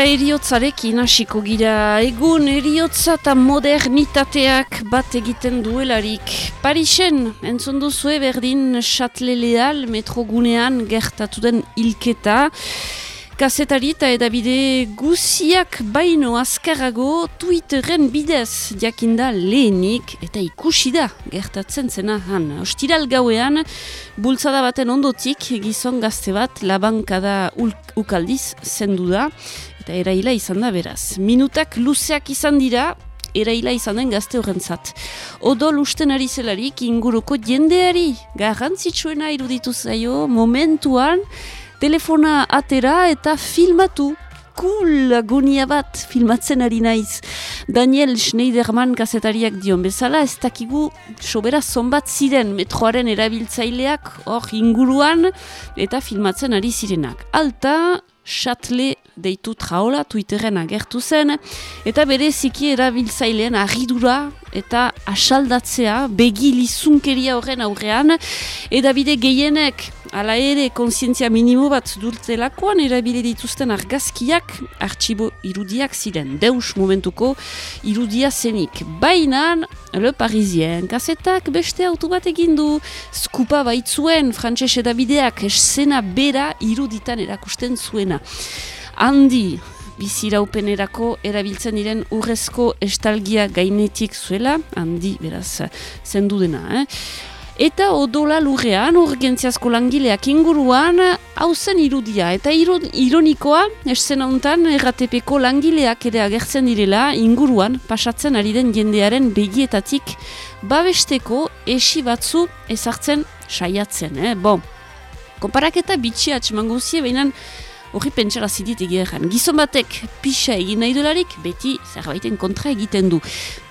Eta eriotzarekin hasiko gira egun eriotza eta modernitateak bat egiten duelarik. Parisen, entzun duzue berdin Chatle Leal metrogunean gertatu den ilketa. Kazetari eta edabide guziak baino azkarago Twitteren bidez jakinda lehenik eta ikusi da gertatzen zena han. Ostiral gauean, bultzada baten ondotik gizon gazte bat labankada ukaldiz zendu da eta eraila izan da beraz. Minutak luzeak izan dira, eraila izan den gazte horrentzat. Odol usten ari zelarik inguruko jendeari garrantzitsuena iruditu zaio momentuan telefona atera eta filmatu cool agonia bat filmatzen ari naiz. Daniel Schneiderman kazetariak dion bezala, ez dakigu sobera zonbat ziren metroaren erabiltzaileak hor inguruan eta filmatzen ari zirenak. Alta, Chatle deitu traola Twitteren agertu zen, eta bere ziki erabiltzailean arridura eta asaldatzea begilizunkeria horren aurrean, edabide gehienek Hala ere, konsientzia minimo bat dultelakoan erabile dituzten argazkiak artxibo irudiak ziren. Deus momentuko irudia zenik. Bainan, Le Parisien, kasetak beste auto bat egindu. Skupa baitzuen, frantses edabideak, esena bera iruditan erakusten zuena. Handi, biziraupenerako erabiltzen diren urrezko estalgia gainetik zuela, handi, beraz, zendu dena, eh? Eta odola lurrean, urgentziazko langileak inguruan, hauzen irudia. Eta ironikoa, esen honetan, erratepeko langileak ere agertzen direla, inguruan, pasatzen ari den jendearen begietatik, babesteko esi batzu ezartzen saiatzen. Eh? Bon, konparaketa bitxia atxemango behinan, Horri pentsara zidit egeran. Gizon batek pixa egin nahi dolarik, beti zerbaiten kontra egiten du.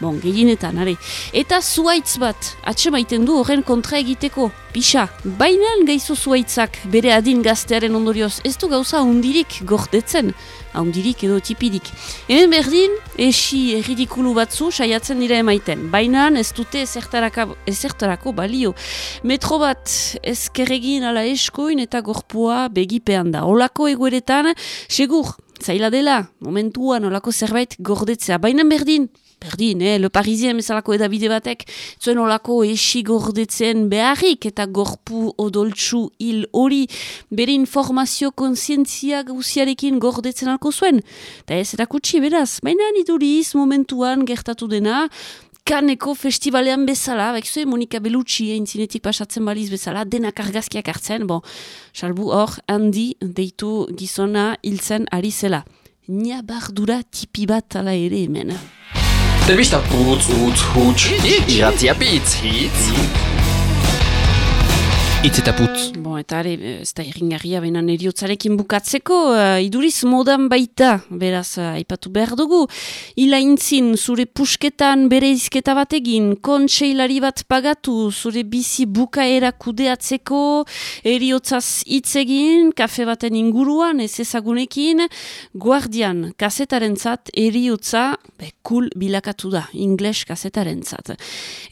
Bon, gehienetan, are. Eta zuaitz bat, atxemaiten du horren kontra egiteko. Pixa, bainan gaizu zuaitzak bere adin gaztearen ondorioz, ez du gauza hundirik gordetzen haundirik edo tipidik. Hemen berdin, esi erridikulu batzu saiatzen dira emaiten. Baina ez dute ezertarako balio. Metro bat ezkerregin ala eskoin eta gorpua begipean da. Olako egueretan, segur, zaila dela, momentuan olako zerbait gordetzea. Baina berdin, Berdin, eh? Le Parisien bezalako edabide batek, zuen olako esi gordetzen beharrik eta gorpu odoltsu hil hori bere informazio konsientzia gauziarekin gordetzen alko zuen. Eta ez erakutsi beraz, baina niduriz momentuan gertatu dena, Kaneko festivalean bezala, bekzue Monika Bellucci egin zinetik pasatzen baliz bezala, denak argazkiak hartzen, bon, salbu hor, handi deitu gizona hiltzen ari zela. Nia bardura tipi bat ala ere hemen. Telebista putz, utz, huts, iratzia pitz, hitz. Itz eta putz. Bon, eta are, ez da irringarria benan eriotzarekin bukatzeko, uh, iduriz modan baita, beraz, uh, aipatu behar dugu. Ila intzin, zure pusketan bere izketa bat egin, kontseilari bat pagatu, zure bizi bukaera kudeatzeko, eriotzaz hitz egin, kafe baten inguruan, ez ezagunekin, guardian, kasetaren zat, eriotza, be, kul bilakatu da, ingles kasetaren zat.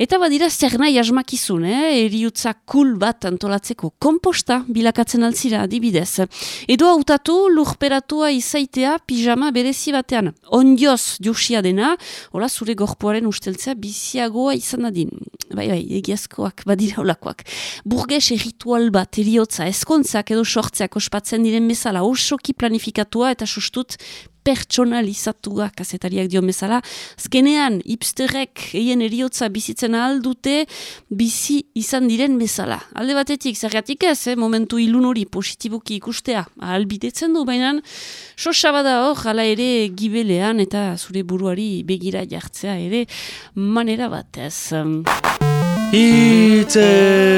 Eta badira, zer nahi asmakizun, eh? eriotza kul bat antolatzeko komposta bilakatzen altzira adibidez. Edo hautatu lurperatua izaitea pijama berezi batean. Ondioz jusia dena, hola zure gorpoaren usteltzea biziagoa izan adin. Bai, bai, egiazkoak, badira holakoak. Burges erritual bat, eriotza, eskontzak edo sortzeak ospatzen diren bezala osoki planifikatua eta sustut pertsonalizatua kasetariak dio bezala. Zkenean, hipsterrek eien eriotza bizitzen aldute bizi izan diren bezala. Alde batetik, zergatik ez, eh, momentu ilun hori positibuki ikustea, albidetzen du, baina sosa bada hor, jala ere gibelean eta zure buruari begira jartzea ere manera batez. Itzetapu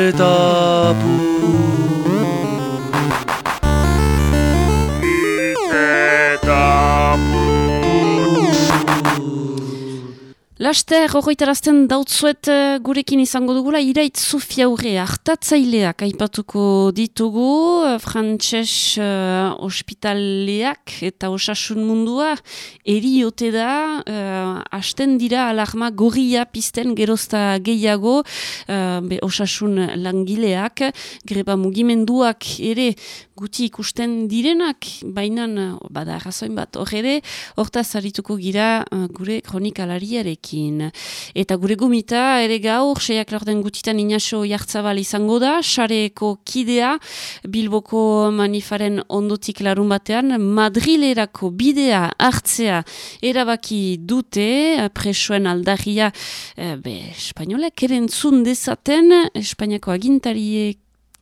Laster, horretarazten dautzuet uh, gurekin izango dugula, irait Sofia Urre, hartatzaileak aipatuko ditugu, uh, frantxez uh, ospitaleak eta osasun mundua, eriote da, uh, hasten dira alarma gorria pizten gerozta gehiago, uh, be, osasun langileak, greba mugimenduak ere guti ikusten direnak, baina bada arrazoin bat. Hor ere, hortaz harituko gira gure kronikalariarek Eta gure gumita, ere gaur, seiak lorden gutitan inaso jartzabal izango da, xareko kidea, bilboko manifaren ondotik larun batean, madrilerako bidea hartzea erabaki dute, presoen aldarria, e, be, espainolek erentzun dezaten, espainiako agintariek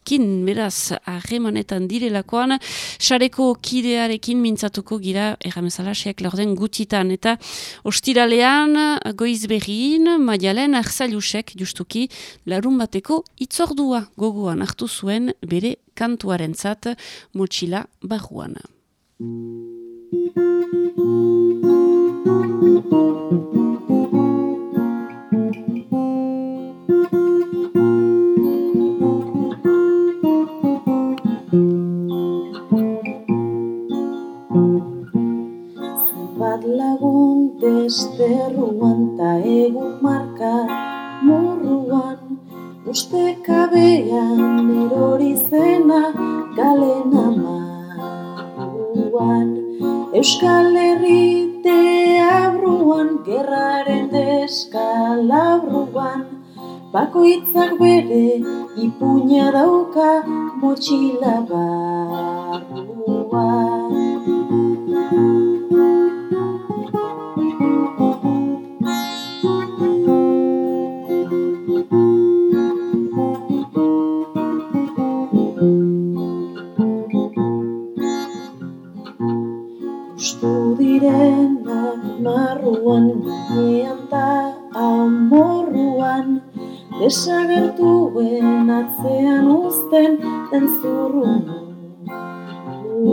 kin beraz harremanetan direlakoan sareko kidearekin mintzatuko gira erramezala seak lorden gutitan eta ostiralean goiz berriin maialen arzailusek justuki larun bateko itzordua gogoan hartu zuen bere kantuaren zat motxila barruan. Desterruan ta egun marka morruan uste kabean erori zena galen amaruan. Euskal Herrite abruan gerraren deskalabruan bakoitzak bere ipuña dauka motxila barruan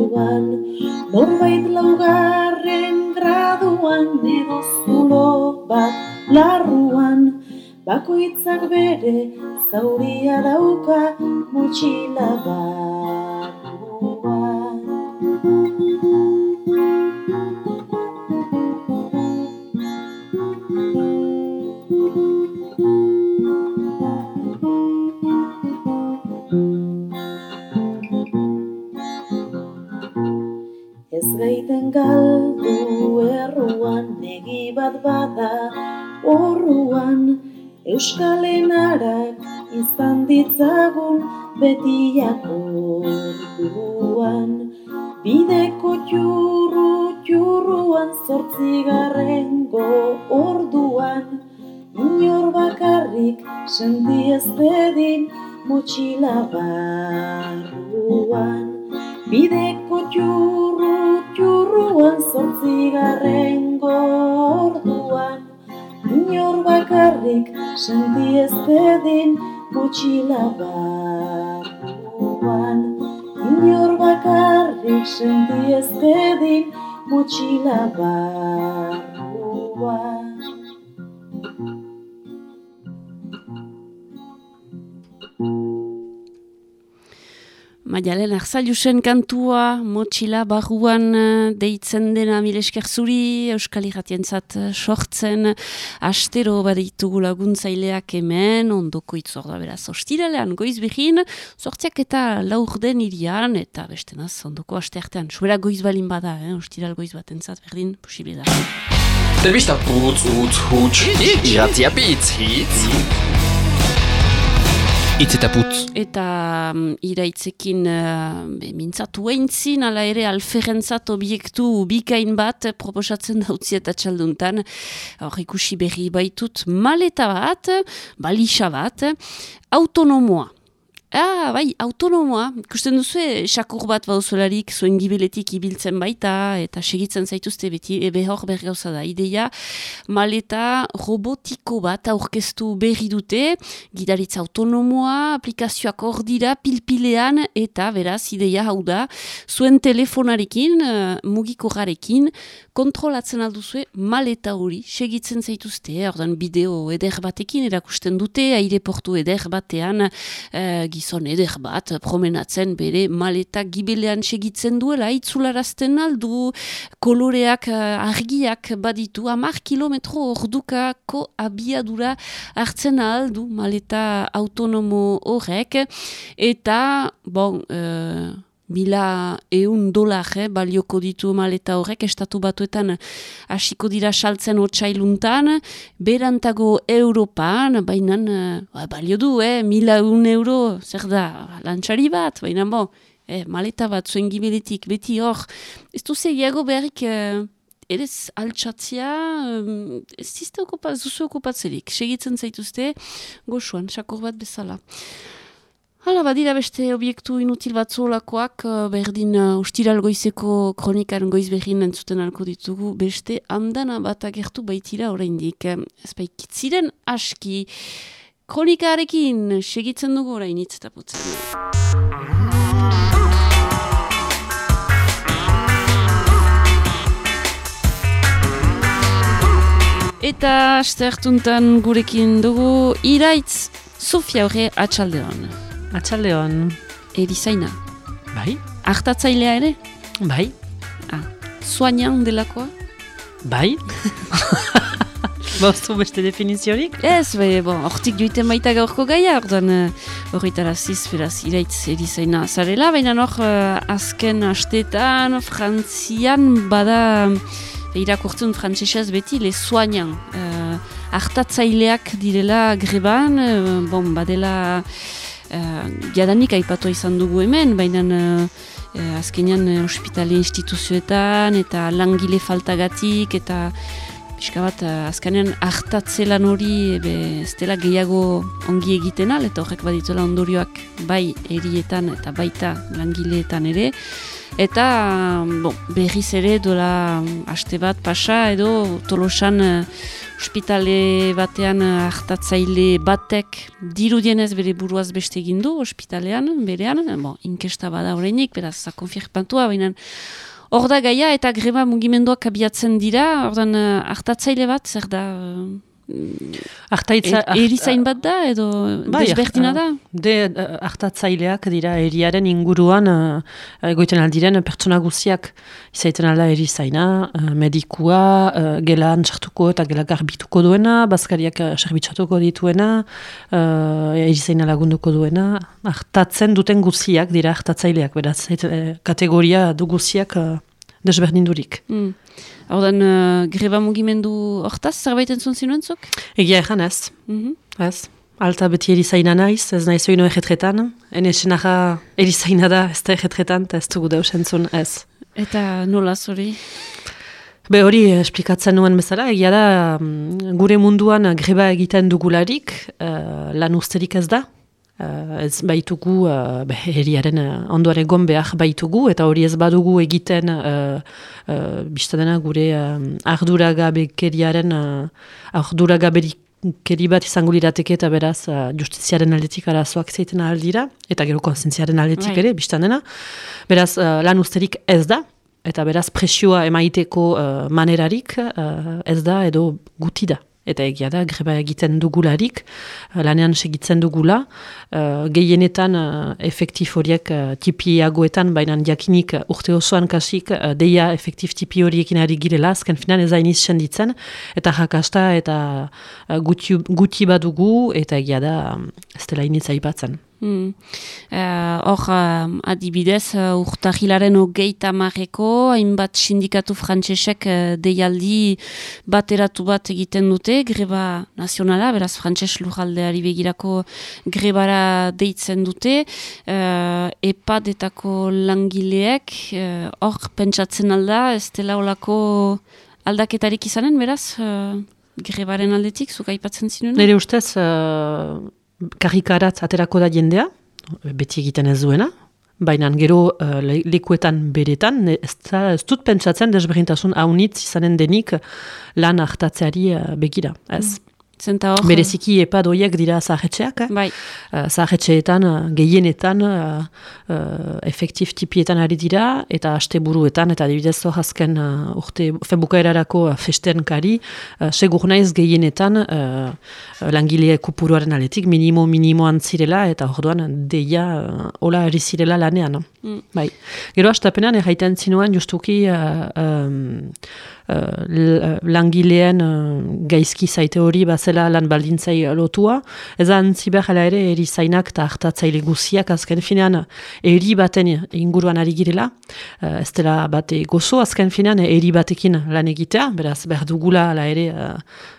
Uban, norbait laugarren graduan edo zulo bat larruan Bakoitzak bere zauria dauka motxila barruan barruan Bideko txurru txurruan zortzigarren gorduan. Inor bakarrik senti ez bedin motxila barruan. Inor bakarrik senti ez bedin motxila barruan Maialen Arzailusen kantua, motxila barruan eh, deitzen dena milesker zuri, Euskal Iratientzat eh, sortzen, astero baditu laguntzaileak hemen, ondoko itzor da beraz, ostiralean goiz behin, sortziak eta laur den irian, eta beste naz, ondoko aste artean, suera goiz balin bada, eh? ostiral goiz bat entzat, berdin, posibile da. Telbista putz, utz, hutz, iratia bitz, hitz. Itz eta putz. Eta um, iraitzekin uh, mintzatu eintzin, ala ere alferentzat obiektu bikain bat proposatzen dautzi eta txalduntan. Hor ikusi berri baitut maleta bat, balisa bat, autonomoa. Ah, bai, autonomoa. Ikusten duzu, sakur bat bauzularik zuen gibeletik ibiltzen baita, eta segitzen zaituzte beti, ebe hor bergauza da. Ideia, maleta robotiko bat aurkeztu berri dute, gidaritza autonomoa, aplikazioak hor dira, pilpilean, eta beraz, ideia hau da, zuen telefonarekin, uh, mugiko garekin, kontrolatzen alduzue maleta hori, segitzen zaituzte, ordan bideo eder batekin erakusten dute, aireportu eder batean, uh, gizon eder bat promenatzen bere maleta gibelean segitzen duela itzularazten aldu koloreak uh, argiak baditu amar kilometro ordukako abiadura hartzen aldu maleta autonomo horrek. Eta bon uh, Mila eun dolar eh, balioko ditu maleta horrek, estatu batuetan hasiko dira saltzen otxailuntan, berantago Europan, baina uh, balio du, eh, mila eun euro, zer da, lantxari bat, baina bo, eh, maleta bat zuen gibeletik, beti hor, ez du zeiago beharrik, uh, Erez altsatzia, ez zizte zuzu okupatzelik. Segitzen zaituzte, goxuan, sakor bat bezala. Hala, badira beste obiektu inutil bat zolakoak, eh, berdin uh, ustiral goizeko kronikaren goiz behin entzuten alko ditugu, beste andana bat agertu baitira oraindik. Ez aski, kronikarekin segitzen dugu orain itzetaputzen. Eta aste hartuntan gurekin dugu, iraitz, Sofia horre atxaldean. Atxaldeon. Erizaina. Bai. Artatzailea ere? Bai. Ah. Soignan delakoa? Bai. Boztu beste definiziorik? Ez, be, bon, hortik joiten baita gaurko gaia, orduan horretara uh, ziz, beraz, iraitz erizaina zarela, baina hor, uh, azken astetan, frantzian, bada, irakurtzen frantzesez beti, le soignan. Uh, artatzaileak direla greban, uh, bon, badela uh, jadanik aipatu izan dugu hemen, baina uh, uh, azkenean uh, ospitale instituzioetan eta langile faltagatik eta pixka bat uh, azkenean hartatzelan hori ez dela gehiago ongi egiten al, eta horrek badituela ondorioak bai erietan eta baita langileetan ere. Eta bon, berriz ere dola haste bat pasa edo tolosan ospitale batean eh, hartatzaile batek dirudienez bere buruaz beste egin du ospitalean, berean, bon, inkesta bada horreinik, beraz, konfirpantua, baina hor da gaia eta greba mugimenduak abiatzen dira, ordan hartatzaile bat, zer da... Artaitza, e, erizain bat da edo bai, desberdina da? De hartatzaileak dira eriaren inguruan uh, egoiten aldiren pertsona guziak izaiten alda erizaina, uh, medikua, uh, gela antxartuko eta gela garbituko duena, bazkariak serbitxatuko dituena, uh, erizaina lagunduko duena, hartatzen duten guziak dira hartatzaileak, beraz, kategoria du guziak uh, desberdindurik. Mm. Hau den, uh, greba mugimendu hortaz, zerbait entzun zinuentzuk? Egia ezan ez. Mm Ez. Alta beti erizaina naiz, ez nahi zoino egetretan. Hene esenaga erizaina da, ez da egetretan, ez dugu deus entzun ez. Eta nola zori? Be hori esplikatzen nuen bezala, egia da mm, gure munduan greba egiten dugularik, uh, lan usterik ez da, Uh, ez baitugu, uh, herriaren uh, ondoare behar baitugu, eta hori ez badugu egiten uh, uh, biztadena gure uh, arduragabekeriaren uh, arduragaberikeri bat izango lirateke eta beraz uh, justiziaren aldetik arazoak zeiten aldira, eta gero konsentziaren aldetik right. ere, biztadena. Beraz, uh, lan usterik ez da, eta beraz presioa emaiteko uh, manerarik uh, ez da edo guti da eta egia da, greba egiten dugularik, eh, lanean segitzen dugula, uh, gehienetan uh, efektif horiek uh, tipiagoetan, baina diakinik urte osoan kasik, uh, deia efektif tipi horiekin ari girela, azken finan ez ainiz senditzen, eta jakasta eta uh, guti, guti badugu, eta egia da, um, ez dela iniz aipatzen. Hmm. Eh, hor, uh, adibidez, uh, urtahilaren ogeita marreko, hainbat sindikatu frantsesek uh, deialdi bateratu bat egiten dute, greba nazionala, beraz frantses lujaldeari begirako grebara deitzen dute, uh, epadetako langileek, hor, uh, pentsatzen alda, ez dela olako aldaketarik izanen, beraz, uh, grebaren aldetik, zuka aipatzen zinuen? Nire ustez, karikaratz aterako da jendea, beti egiten ez duena, baina gero uh, le, lekuetan beretan, ez, da- ez dut pentsatzen desberdintasun haunitz izanen denik lan hartatzeari uh, begira. Ez. Zenta hor... Bereziki epadoiek dira zahetxeak, eh? Bai, uh, zahetxeetan, uh, gehienetan, uh, uh, efektif tipietan ari dira, eta asteburuetan eta adibidez hor azken uh, urte febukaerarako uh, festen kari, uh, segur naiz gehienetan uh, langile kupuruaren aletik, minimo minimoan zirela, eta orduan deia uh, hola ari zirela lanean. Mm. Bai. Gero astapenan erraiten zinuan justuki uh, um, uh, langileen uh, gaizki zaite hori bazela lan baldintzai lotua. Ez antzi behar hala ere erizainak eta hartatzaile guziak azken finean eri baten inguruan ari girela. Uh, ez dela bate gozo azken finean eri batekin lan egitea, beraz behar dugula hala ere uh,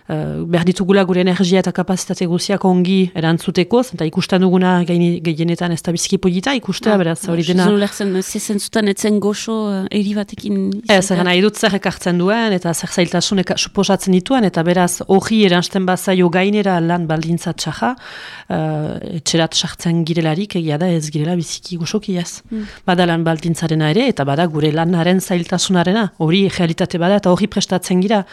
uh, behar ditugula gure energia eta kapazitate guziak ongi erantzuteko, eta ikusten duguna gehienetan ez da biziki polita ikustea, beraz hori dena... Zulertzen, zezen zuten etzen goxo eri batekin... Ez, egan nahi dut zer ekartzen duen, eta zer zailtasun suposatzen dituen, eta beraz hori eransten bazaio gainera lan baldintza txaja, uh, etxerat sartzen girelarik, egia da ez girela biziki goxoki ez. Bada lan baldintzarena ere, eta bada gure lanaren zailtasunarena, hori realitate bada, eta hori prestatzen gira,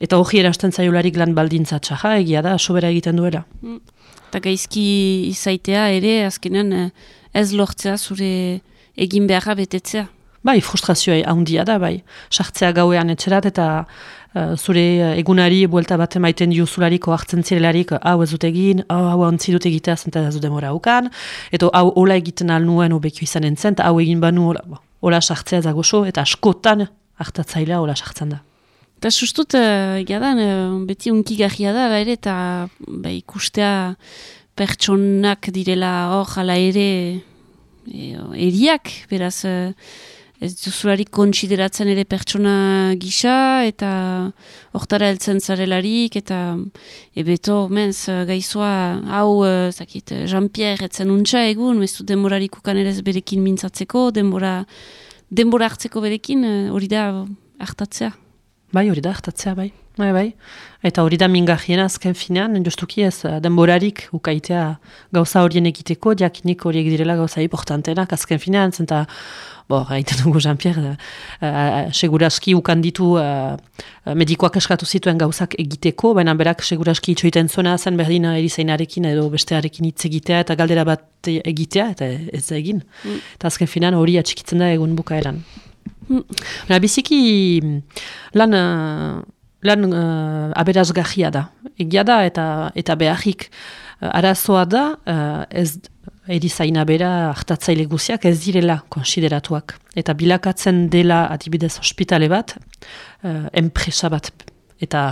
eta hori eransten zaiolarik lan baldintza txaja, egia da, sobera egiten duela. Eta gaizki izaitea ere, azkenean eh, ez lortzea zure egin beharra betetzea. Bai, frustrazioa handia da, bai. Sartzea gauean etxerat eta uh, zure egunari buelta bat emaiten diuzulariko hartzen zirelarik hau ez dut egin, hau ontzi dut egitea zenta ez dut demora ukan, eta hau hola egiten al nuen obekio izan entzen, eta hau egin banu hola sartzea zagoso, eta askotan hartatzailea hola sartzen da. Eta sustut, uh, jadan, uh, beti unkigarria da, ere, eta ba, ikustea pertsonak direla hor, hala ere, e, eriak, beraz, ez duzularik kontsideratzen ere pertsona gisa, eta hortara heltzen zarelarik, eta ebeto, menz, gaizoa, hau, uh, zakit, Jean-Pierre etzen untxa egun, ez du denborarik ukan ere berekin mintzatzeko, denbora, denbora hartzeko berekin, hori da hartatzea. Bai, hori da, hartatzea, bai. Bai, bai. Eta hori da mingarriena azken finean, justuki ez uh, denborarik ukaitea gauza horien egiteko, diakinik horiek direla gauza importantenak azken finean, zenta, bo, gaiten dugu Jean-Pierre, uh, seguraski ukan ditu uh, medikoak eskatu zituen gauzak egiteko, baina berak seguraski itxoiten zona zen berdin erizainarekin edo bestearekin hitz egitea eta galdera bat egitea, eta ez da egin. Eta azken finean hori atxikitzen da egun bukaeran. Baina biziki mm, lan, uh, lan uh, aberazgarria da. Egia da eta, eta beharrik uh, arazoa da uh, ez erizaina bera hartatzaile guziak ez direla konsideratuak. Eta bilakatzen dela adibidez ospitale bat, uh, enpresa bat. Eta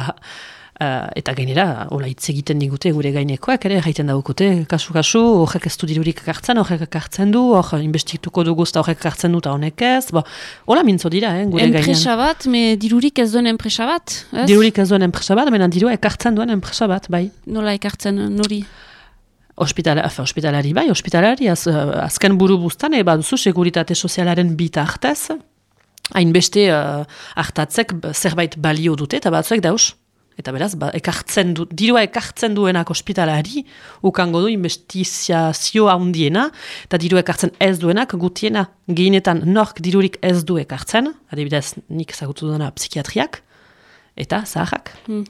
Uh, eta gainera, hola hitz egiten digute gure gainekoak, ere, jaiten daukute, kasu-kasu, horrek ez du dirurik kartzen, horrek ekartzen du, hor investituko dugu eta horrek ekartzen du eta honek ez, bo, hola mintzo dira, eh, gure gainean. Enpresa bat, me dirurik ez duen enpresa bat, ez? Dirurik ez duen enpresa bat, baina dirua ekartzen duen enpresa bat, bai. Nola ekartzen, nori? Hospitala, hospitalari, bai, hospitalari, az, uh, azken buru buztan, eba duzu seguritate sozialaren bitartez, hainbeste uh, hartatzek zerbait balio dute, eta batzuek daus. Eta beraz, ba, ekartzen du, dirua ekartzen duenak ospitalari, ukango du investizazio handiena, eta dirua ekartzen ez duenak gutiena. Gehienetan nork dirurik ez du ekartzen, adibidez nik ezagutu duena psikiatriak, eta zaharrak. Hmm.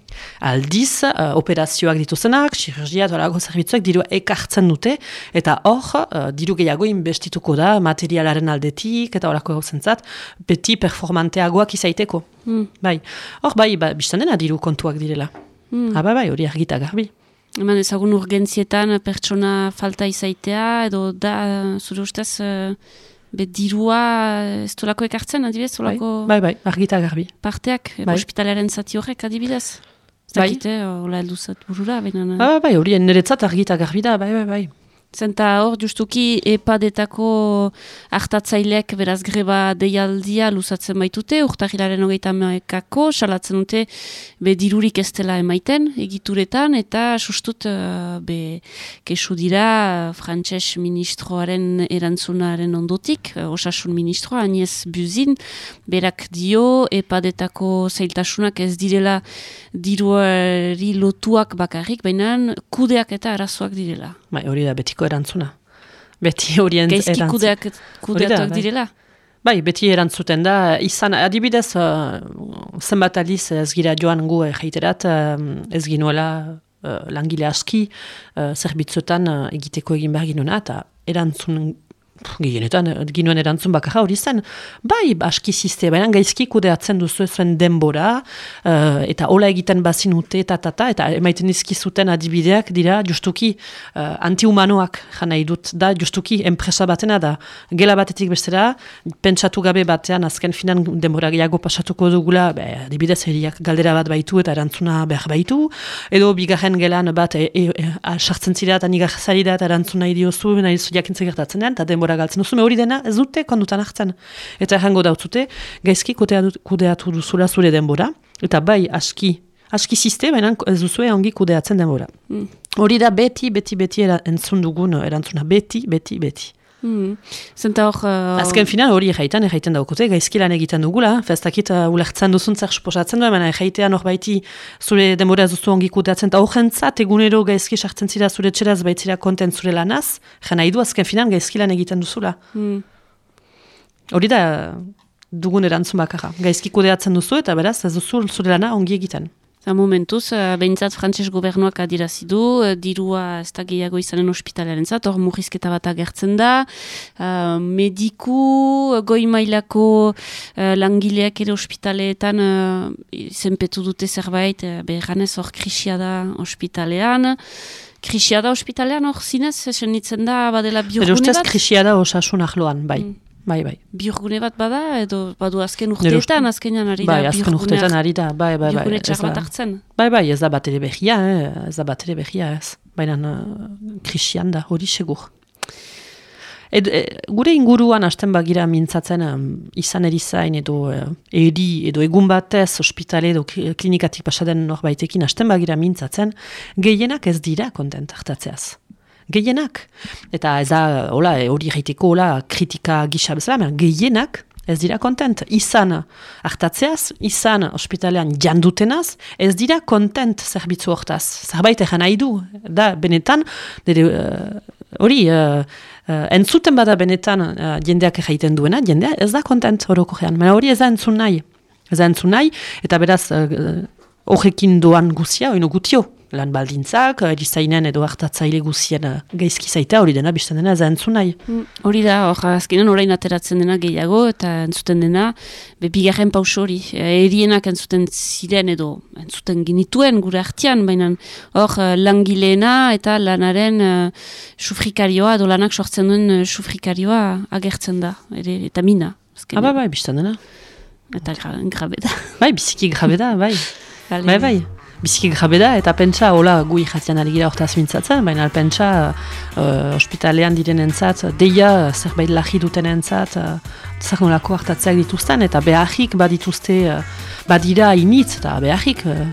Aldiz, uh, operazioak dituzenak, chirurgia, tolako zerbitzuak diru ekartzen dute, eta hor, uh, diru gehiago investituko da materialaren aldetik, eta horako gauzentzat, beti performanteagoak izaiteko. Hmm. Bai, hor bai, ba, biztan dena diru kontuak direla. Hmm. Aba bai, hori argita garbi. Eman ezagun urgentzietan pertsona falta izaitea, edo da, zure ustez, eh, be dirua ez dolako ekartzen, adibidez, Bai, dolako bai, bai, argita garbi. parteak, Bai. ospitalaren zati horrek, adibidez. Ez Bai. dakite, hola heldu zat burura, baina... Bai, bai, hori niretzat argita garbi da, bai, bai, bai. Zenta hor, justuki epadetako hartatzaileak beraz greba deialdia luzatzen baitute, urtahilaren hogeita mekako, salatzen dute be dirurik ez dela emaiten egituretan, eta sustut eh, be kesu dira frantses ministroaren erantzunaren ondotik, eh, osasun ministroa, Agnès Buzin, berak dio epadetako zailtasunak ez direla diruari lotuak bakarrik, baina kudeak eta arazoak direla. Bai, hori da betiko erantzuna. beti horien Gaizki erantzun. kudeak, kudeatuak bai. direla. Bai, beti erantzuten da, izan, adibidez, uh, zenbat aliz ez gira joan gu jaiterat, uh, ez ginuela uh, langile aski uh, zerbitzuetan uh, egiteko egin behar ginuna, eta erantzun gehienetan, eh, ginuen erantzun bakarra hori zen, bai, aski ziste, baina gaizki kudeatzen duzu zuen denbora, uh, eta hola egiten bazin ute, eta, eta, eta, eta emaiten dizkizuten adibideak dira, justuki, uh, antihumanoak jana idut, da, justuki, enpresa batena da, gela batetik bestera, pentsatu gabe batean, azken finan denbora gehiago pasatuko dugula, be, adibidez, heriak galdera bat baitu eta erantzuna behar baitu, edo bigarren gelan bat, e, e, e, sartzen zira eta nigar zari da eta erantzuna idiozu, nahi zu jakintze gertatzen den, eta denbora galtzen duzu, me hori dena ez dute kondutan hartzen. Eta errango dautzute, gaizki kudeatu duzula zure denbora, eta bai aski, aski ziste, baina ez duzue ongi kudeatzen denbora. Mm. Hori da beti, beti, beti era, entzun dugun erantzuna, beti, beti, beti. Hmm. Zenta hor... Uh, Azken final hori erraiten, erraiten daukote, gaizki lan egiten dugula, festakit uh, ulertzen duzun zer suposatzen duen, baina erraitean hor baiti zure denbora ez duzu ongi kudeatzen, eta horrentzat egunero gaizki sartzen zira zure txeraz baitzira kontent zure lanaz, jena idu azken final gaizki lan egiten duzula. hmm. Hori da dugun erantzun bakarra. Gaizki kudeatzen duzu eta beraz ez duzu zure lana ongi egiten. Eta momentuz, uh, behintzat frantses gobernuak adirazi du, uh, dirua ez da gehiago izanen ospitalearen zat, hor murrizketa bat agertzen da, uh, mediku, goi mailako uh, langileak ere ospitaleetan uh, zenpetu dute zerbait, uh, behanez hor krisia da ospitalean, krisia da ospitalean hor zinez, esen da badela biurgune ustez bat, krisia da osasun ahloan, bai. Mm. Bai, bai. biurgune bat bada, edo badu azken urteetan, azkenean ari da Bai, azken urteetan ari da, bai, bai, bai. biurgune txar hartzen. Bai, bai, ez da bat ere behia, eh? ez da bat ere behia ez. Baina uh, krisian da, hori segur. Ed, e, gure inguruan hasten bagira mintzatzen um, izan erizain edo uh, eri edo egun batez ospitale edo kli- klinikatik pasaden norbaitekin hasten bagira mintzatzen, gehienak ez dira kontent hartatzeaz. Gehienak. Eta ez da, hola, hori gaiteko, hola, kritika gisa bezala, gehienak ez dira kontent. Izan hartatzeaz, izan ospitalean jandutenaz, ez dira kontent zerbitzu hortaz. Zerbait egan nahi du, da, benetan, nire, eh, hori, uh, entzuten bada benetan uh, jendeak egiten duena, jendea ez da kontent horoko gean, hori ez da entzun nahi. Ez da entzun nahi, eta beraz, uh, horrekin doan guzia, oino gutio, lan baldintzak, erizainen edo hartatzaile guzien uh, gaizki zaita hori dena, bizten dena ez da entzun nahi. Mm, Hori da, hor, azkenean orain ateratzen dena gehiago, eta entzuten dena, be bigarren paus hori, eh, erienak entzuten ziren edo, entzuten ginituen gure artean, baina hor eh, langileena eta lanaren uh, sufrikarioa, edo lanak sortzen duen eh, sufrikarioa agertzen da, ere, eta mina. Ah, azkenean. bai, bizten dena. Eta gra, grabe da. Bai, biziki grabe da, bai. Bai, bai. Biziki grabe da, eta pentsa, hola, gu irratian ari gira hortaz mintzatzen, baina pentsa, uh, ospitalean direnentzat, deia zerbait lahi dutenentzat, uh, zer nolako hartatzeak dituzten, eta beharrik badituzte, uh, badira initz, eta beharrik, uh,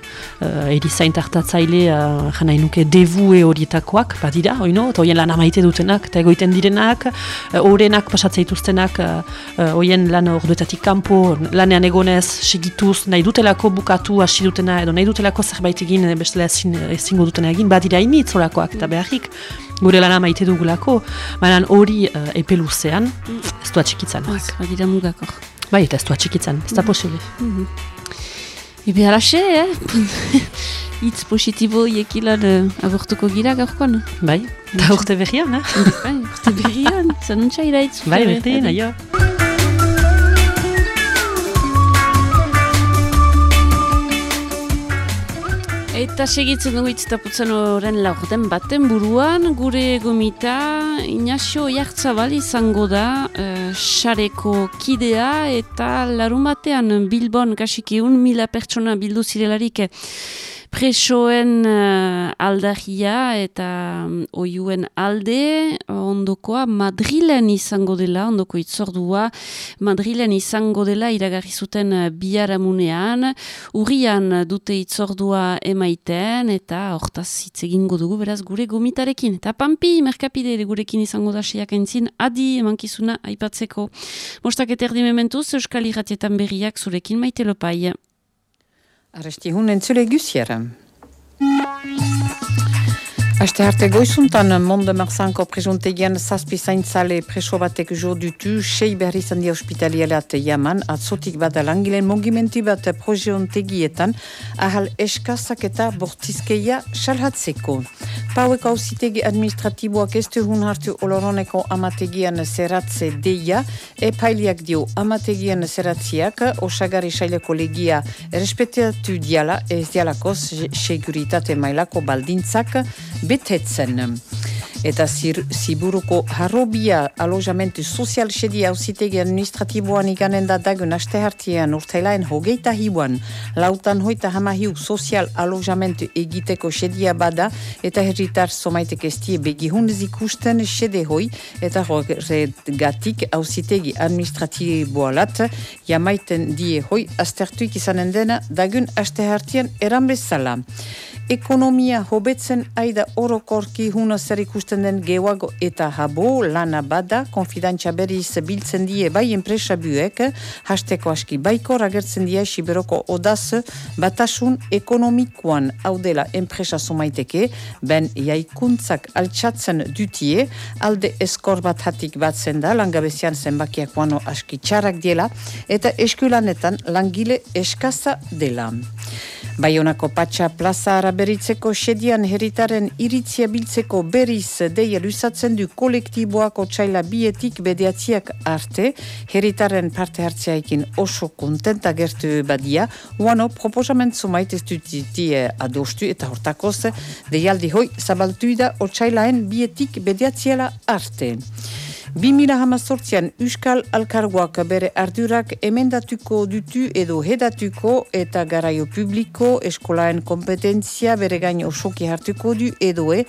uh, erizain hartatzaile, uh, jana nuke devue horietakoak, badira, oino, eta horien lan amaite dutenak, eta egoiten direnak, uh, orenak pasatzea dituztenak, uh, horien lan orduetatik kanpo, lanean egonez, segituz, nahi dutelako bukatu hasi dutena, edo nahi dutelako zerbait egin, eh, bestela ezin, ezingo dutena egin, badira initz horakoak, eta beharrik, gure lana maite dugulako, baina hori uh, epe luzean, ez du atxikitzen. Ez, badira mugakor. Bai, eta ez du atxikitzen, ez da posible. Ebe halaxe, eh? Itz positibo iekilan uh, abortuko gira gaurkoan. Bai, eta urte berrian, eh? Bai, urte berrian, zanuntza iraitz. Bai, berdin, aio. Eta segitzen dugu itztaputzen horren laurden baten buruan, gure gomita Inaxio Jartzabal izango da uh, xareko kidea eta larun batean Bilbon kasikiun mila pertsona bildu zirelarik presoen uh, aldarria eta um, oiuen alde ondokoa Madrilen izango dela, ondoko itzordua Madrilen izango dela iragarri zuten uh, biharamunean, urrian dute itzordua emaiten eta hortaz hitz egingo dugu beraz gure gomitarekin. Eta pampi, merkapide gurekin izango da seiak entzin, adi emankizuna aipatzeko. Mostak eterdi mementuz, Euskal Irratietan berriak zurekin maite lopai. Arresti hun entzule gusiera. Aste arte goizuntan, Monde Marzanko presuntegian zazpi zaintzale preso batek jo dutu, sei berri zandi hospitalialat jaman, atzotik bada langileen mongimenti bat projeontegietan, ahal eskazak eta bortizkeia salhatzeko. Paueko hausitegi administratiboak ez hun hartu oloroneko amategian zeratze deia, epailiak dio amategian zeratziak, osagari saileko legia respetatu diala, ez dialakoz seguritate mailako baldintzak, betetzen. Eta zir, ziburuko harrobia alojamentu sozial sedi hausitegi administratiboan iganen da dagun aste hartian urtailaen hogeita hiuan. Lautan hoita hamahiu sozial alojamentu egiteko sedia bada eta herritar somaitek estie begihun zikusten sede hoi eta gatik hausitegi administratiboa lat jamaiten die hoi astertuik izanen dena dagun aste hartian eran bezala. Ekonomia hobetzen aida orokorki huna zer ikusten den geoago eta habo lana bada, konfidantza berriz biltzen die bai enpresa buek, hasteko aski baiko ragertzen die siberoko odaz batasun ekonomikoan haudela enpresa somaiteke, ben jaikuntzak altxatzen dutie, alde eskor bat hatik batzen da, langabezian zenbakiak guano aski txarak diela, eta eskulanetan langile eskaza dela. Baionako patxa plaza araberitzeko sedian heritaren iritzia biltzeko berriz deia lusatzen du kolektiboako txaila bietik bedeatziak arte, heritaren parte hartzeaikin oso kontenta gertu badia, uano proposament zumait ez dutie adostu eta hortakoz, deialdi hoi zabaltu da o txailaen bietik bedeatziela arte. 2000 hamazortzian Euskal Alkargoak bere ardurak emendatuko dutu edo hedatuko eta garaio publiko eskolaen kompetentzia bere gain osoki hartuko du edo e,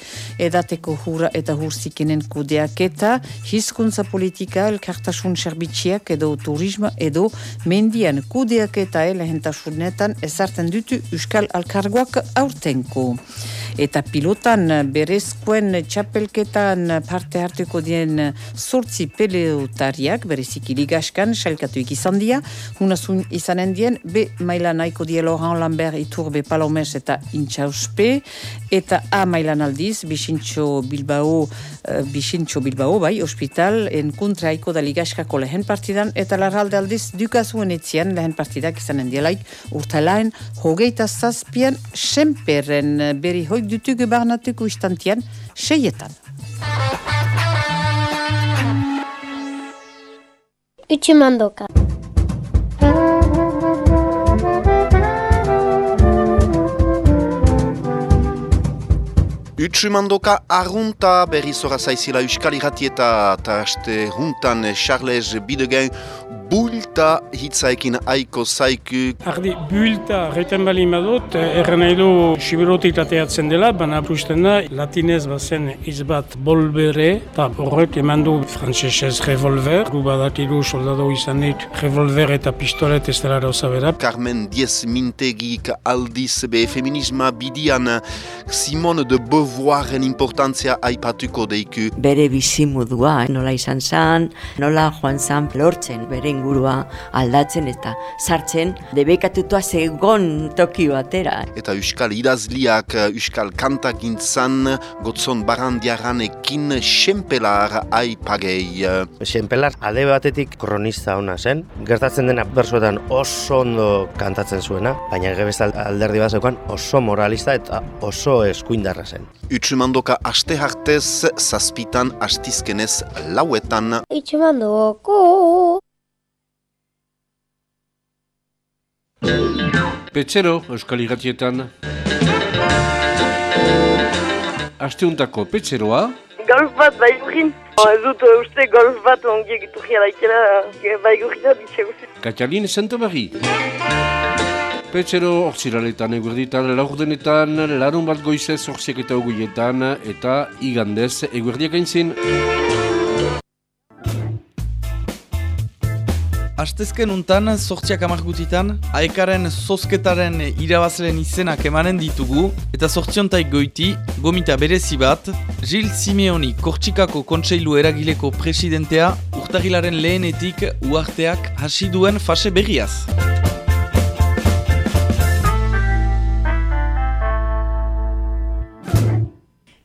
edateko hura eta hurzikenen kudeak eta hizkuntza politika elkartasun serbitxiak edo turisma edo mendian kudeak eta elehentasunetan ezarten dutu Euskal Alkargoak aurtenko. Eta pilotan berezkoen txapelketan parte hartuko dien sortzi peleotariak, bereziki ligaskan, salkatu ikizan dia, hunazun izanen dien, be maila nahiko die Laurent Lambert iturbe palomes eta intxauspe, eta A mailan aldiz, Bixintxo Bilbao, uh, Bixintxo Bilbao, bai, hospital, en kontra haiko da ligaskako lehen partidan, eta larralde aldiz, dukazuen etzian lehen partidak izanen dielaik, urtalaen, hogeita zazpian, senperen beri hoik dutugu barnatuko istantian, seietan. Utsumandoka. Utsumandoka arrunta berriz horra zaizila Euskal Irati eta haste juntan Charles Bidegen bulta hitzaekin aiko zaiku. Ardi, bulta reiten bali madut, erren nahi du siberotik ateatzen dela, baina apusten da, latinez bazen izbat bolbere, eta horret eman du frantzesez revolver, gu badatiru soldado izanit revolver eta pistolet ez dela bera. Carmen Diez Mintegik aldiz be feminisma bidian Simone de Beauvoiren importantzia aipatuko deiku. Bere bizimudua, nola izan zan, nola joan zan lortzen, bere ingurua aldatzen eta sartzen debekatutua zegon toki batera. Eta Euskal idazliak, Euskal kantagintzan, gotzon barandiaran ekin xempelar aipagei. Xempelar alde batetik kronista ona zen, gertatzen dena bersuetan oso ondo kantatzen zuena, baina gebez alderdi bat zeukan oso moralista eta oso eskuindarra zen. Utsumandoka aste hartez, zazpitan astizkenez lauetan. Utsumandoko. Petzero, Euskal Iratietan. Asteuntako petzeroa. Golf bat bai gurin. Ez dut uste golf bat ongi egitu jialaikela bai gurina bitxe guzi. Katalin Santomari. Petzero orziraletan eguerditan, laurdenetan, larun bat goizez orziak eta oguietan, eta igandez eguerdiak aintzin. Astezken untan, sortziak amargutitan, aekaren zozketaren irabazleen izenak emanen ditugu, eta sortziontaik goiti, gomita berezi bat, Gil Simeoni Kortxikako Kontseilu Eragileko presidentea, urtagilaren lehenetik uarteak hasi duen fase berriaz.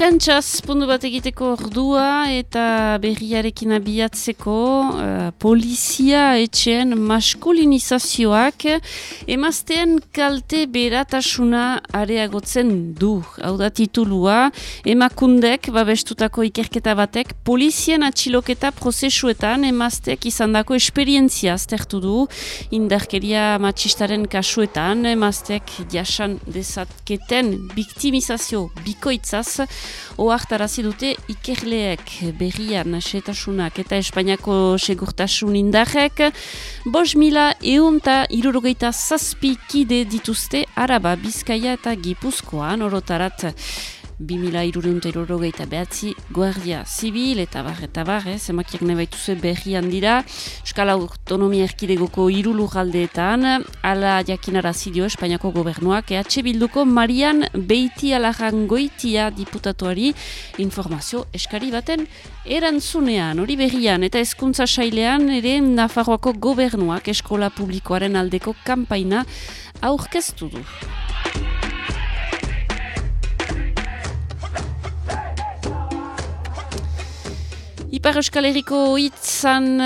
Prentsaz pundu bat egiteko ordua eta berriarekin abiatzeko uh, polizia etxean maskulinizazioak emaztean kalte beratasuna areagotzen du. Hau da titulua, emakundek babestutako ikerketa batek polizien atxiloketa prozesuetan emazteak izan dako esperientzia aztertu du indarkeria matxistaren kasuetan emazteak jasan dezatketen biktimizazio bikoitzaz oartarazi dute ikerleek berrian setasunak eta Espainiako segurtasun indarrek bos mila eunta irurogeita zazpi kide dituzte Araba, Bizkaia eta Gipuzkoan orotarat 2000 irureunt irurogeita behatzi guardia zibil eta bar eta bar, eh, zemakiak nebaituzue berrian dira Euskal Autonomia Erkidegoko irulu galdeetan ala jakinara zidio Espainiako gobernuak EH Bilduko Marian Beiti Alarangoitia diputatuari informazio eskari baten erantzunean, hori berrian eta hezkuntza sailean ere Nafarroako gobernuak eskola publikoaren aldeko kanpaina aurkeztu du. Ipar Euskal Herriko hitzan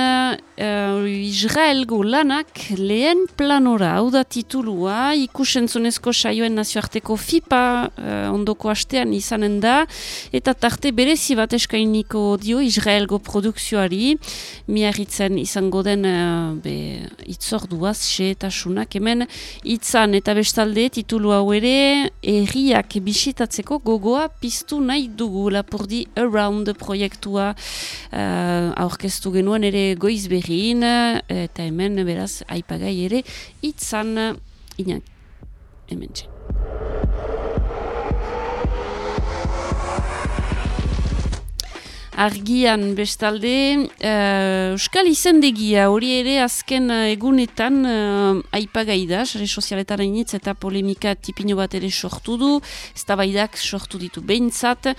uh, Israelgo lanak lehen planora, hau da titulua, ikusentzunezko saioen nazioarteko FIPA uh, ondoko astean izanen da, eta tarte berezi bat eskainiko dio Israelgo produkzioari, miarritzen izango den uh, be, itzorduaz, xe eta sunak, hemen hitzan. Eta bestalde titulu hau ere, erriak bisitatzeko gogoa piztu nahi dugu. Lapurdi Around proiektua uh, aurkeztu genuen ere goiz berriin, eta hemen beraz aipagai ere itzan inak hemen txen. Argian bestalde, uh, Euskal izendegia hori ere azken egunetan uh, aipagai da, sare sozialetan hainitz eta polemika tipino bat ere sortu du, ez sortu ditu behintzat,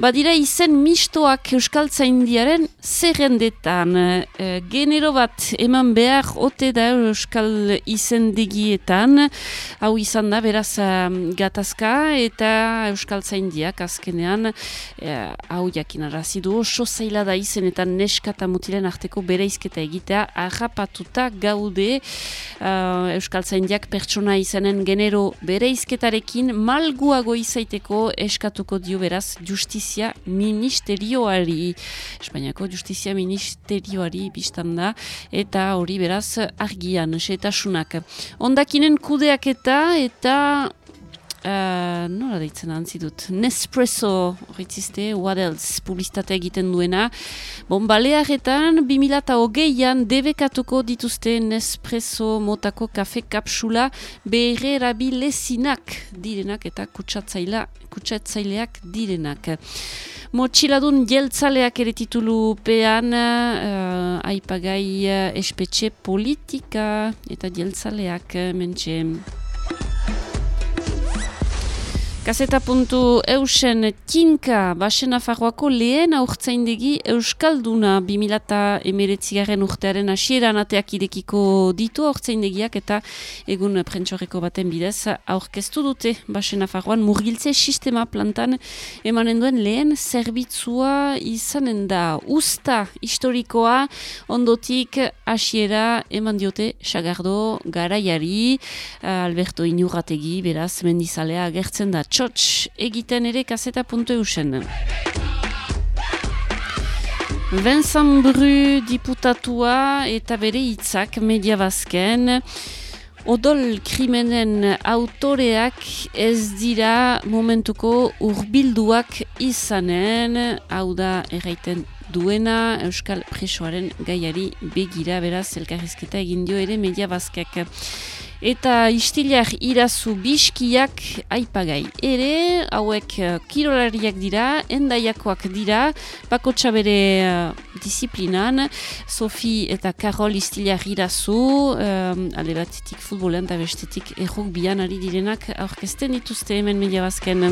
Badira izen mistoak Euskaltzaindiaren zerrendetan. E, genero bat eman behar ote da Euskal izendegietan. Hau izan da beraz gatazka eta Euskaltzaindiak azkenean e, hau jakin arazidu oso zaila da izenetan neskata mutilen arteko bereizketa egitea ahapatuta gaude uh, Euskaltzaindiak pertsona izanen genero bereizketarekin malguago izaiteko eskatuko dio beraz justizia Justizia Ministerioari. Espainiako Justizia Ministerioari biztan da, eta hori beraz argian, setasunak. Ondakinen kudeak eta, eta Uh, nola deitzen antzi dut? Nespresso horretzizte what else? Publizitatea egiten duena. Bon balearetan 2008an debekatuko dituzte Nespresso motako kafe kapsula behere erabilezinak direnak eta kutsatzaila kutsatzaileak direnak. Motxiladun jeltzaleak ere titulu pean uh, aipagai uh, espetxe politika eta jeltzaleak mentxe Gazeta puntu eusen tinka basena farroako lehen aurtzaindegi Euskalduna. 2000 emeretzigaren urtearen asieran ateak idekiko ditu aurtzaindegiak eta egun prentsoreko baten bidez aurkeztu dute basena farroan murgiltze sistema plantan emanen duen lehen zerbitzua izanen da. Usta historikoa ondotik asiera eman diote Sagardo garaiari. Alberto Inurrategi beraz mendizalea agertzen da txotx egiten ere kaseta puntu eusen. Vincent Bru diputatua eta bere hitzak media bazken. Odol krimenen autoreak ez dira momentuko urbilduak izanen, hau da erraiten duena Euskal Presoaren gaiari begira beraz elkarrizketa egin dio ere media bazkek. Eta istileak irazu biskiak aipagai. Ere, hauek uh, kirolariak dira, endaiakoak dira, bakotsa bere uh, disiplinan, Sofi eta Karol istileak irazu, um, ale batetik futbolean eta bestetik errok bian ari direnak aurkezten dituzte hemen media bazken.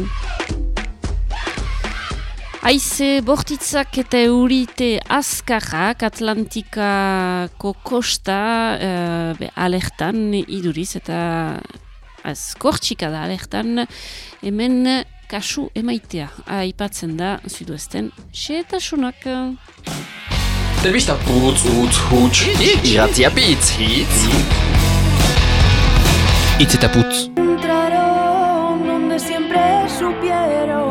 Aize bortitzak eta eurite azkarrak Atlantikako kosta uh, be, alertan iduriz eta azkortxika da alertan hemen kasu emaitea aipatzen da zuduesten xeetasunak. Telebista putz, utz, huts, iratzia bitz, hitz. Itz eta putz. encontraron donde siempre supieron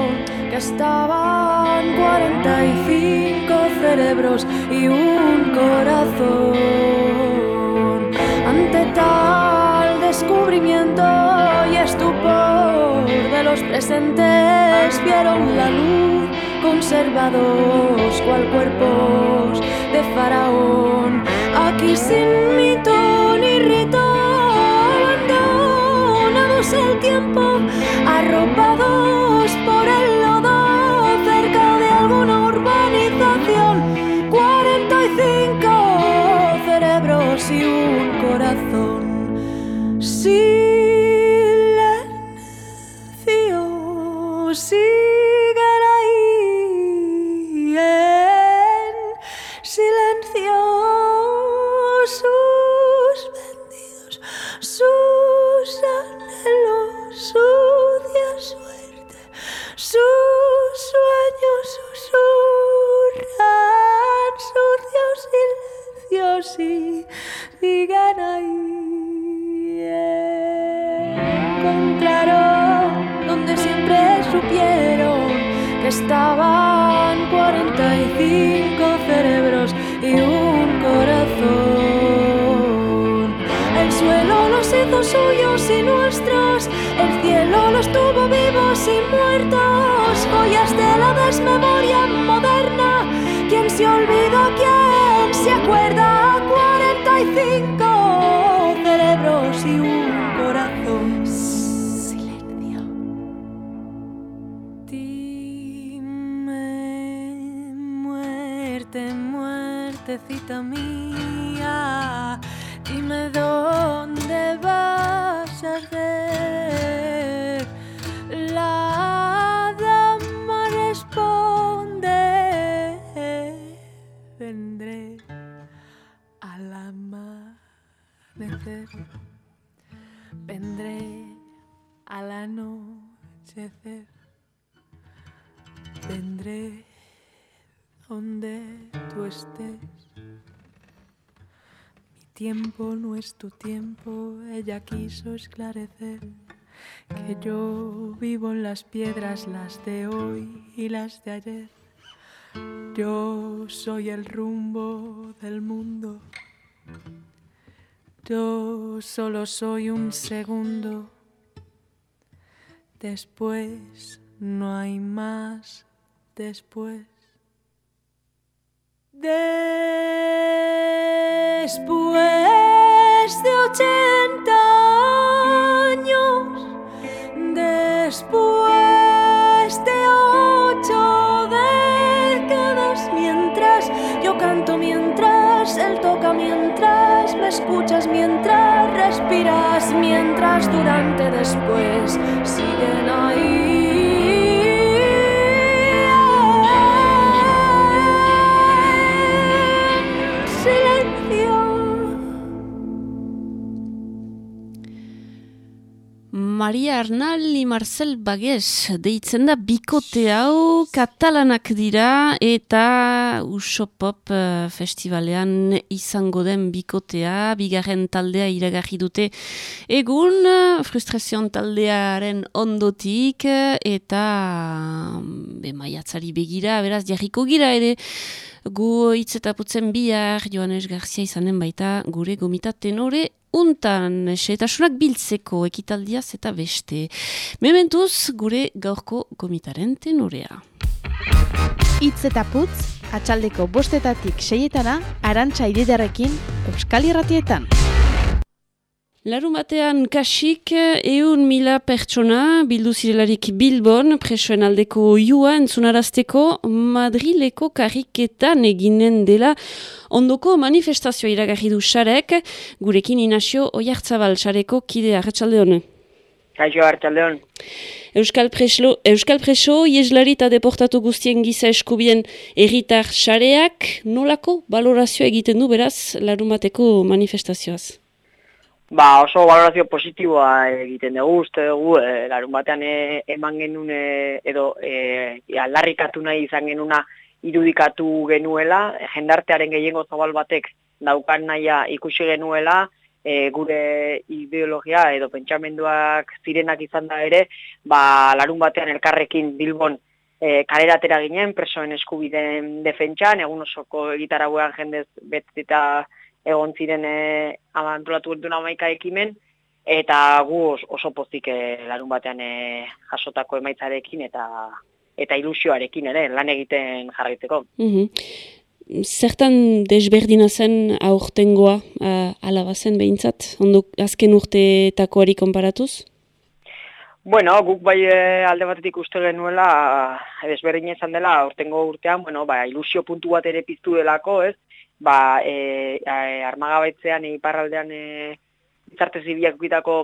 estaban 45 cerebros y un corazón. Ante tal descubrimiento y estupor de los presentes vieron la luz conservados cual cuerpos de faraón. Aquí sin mito cerebros y un corazón. Silencio, sigan tú estés. Mi tiempo no es tu tiempo, ella quiso esclarecer que yo vivo en las piedras, las de hoy y las de ayer. Yo soy el rumbo del mundo. Yo solo soy un segundo. Después no hay más después. Después de ochenta años, después de ocho décadas, mientras yo canto, mientras él toca, mientras me escuchas, mientras respiras, mientras durante, después Maria Arnal Marcel Bagues deitzen da bikote hau katalanak dira eta Usopop uh, festivalean izango den bikotea, bigarren taldea iragarri dute egun, frustrazion taldearen ondotik eta be, maiatzari begira, beraz jarriko gira ere. Gu hitz eta putzen bihar Joanes Garzia izanen baita gure gomita tenore untan setasunak biltzeko ekitaldiaz eta beste. Mementuz gure gaurko gomitaren tenorea. Itz eta putz, atxaldeko bostetatik seietana, arantxa ididarekin, Euskal Irratietan. Larun batean kasik eun mila pertsona bildu zirelarik Bilbon presoen aldeko iua entzunarazteko Madrileko karriketan eginen dela ondoko manifestazioa iragarri du xarek, gurekin inazio oiartzabal xareko kide arretxalde honen. Kaixo, Artxaldeon. Euskal, Preslo, Euskal Preso, Ieslari eta deportatu guztien giza eskubien erritar xareak, nolako balorazio egiten du beraz larumateko manifestazioaz? Ba, oso valorazio positiboa egiten dugu, uste dugu, e, larun batean e, eman genuen e, edo e, aldarrikatu nahi izan genuna irudikatu genuela, jendartearen gehiengo zabal batek daukan nahia ikusi genuela, e, gure ideologia edo pentsamenduak zirenak izan da ere, ba, larun batean elkarrekin Bilbon e, kaleratera ginen, presoen eskubideen defentsan, egun osoko egitarauean jendez beteta egon ziren e, abantolatu gertuna maika ekimen, eta gu oso pozik e, larun batean e, jasotako emaitzarekin eta eta ilusioarekin ere lan egiten jarraitzeko. Mm zertan desberdina zen aurtengoa uh, alaba zen behintzat, ondo azken urteetakoari konparatuz? Bueno, guk bai eh, alde batetik uste genuela desberdina izan dela aurtengo urtean, bueno, ba, ilusio puntu bat ere piztu delako, ez? Ba, e, e, armagabaitzean iparraldean e, izarte zibiak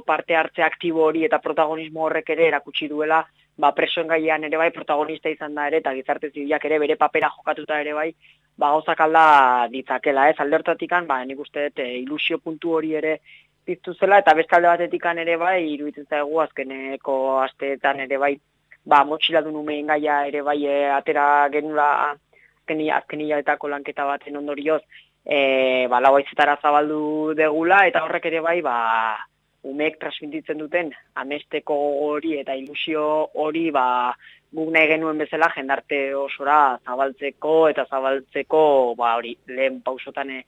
parte hartze aktibo hori eta protagonismo horrek ere erakutsi duela, ba, presoen gaian ere bai protagonista izan da ere, eta gizarte zibiak ere bere papera jokatuta ere bai, ba, gauzak alda ditzakela, ez, alde hortatikan, ba, nik uste dut, e, ilusio puntu hori ere piztu zela, eta beste alde batetikan ere bai, iruditzen zaigu azkeneko asteetan ere bai, ba, motxila du numein gaia ere bai, e, atera genula azken, azken lanketa baten ondorioz, e, ba, lau zabaldu degula, eta horrek ere bai, ba, umek transmititzen duten amesteko hori eta ilusio hori ba, guk nahi genuen bezala jendarte osora zabaltzeko eta zabaltzeko ba, hori lehen pausotan eh,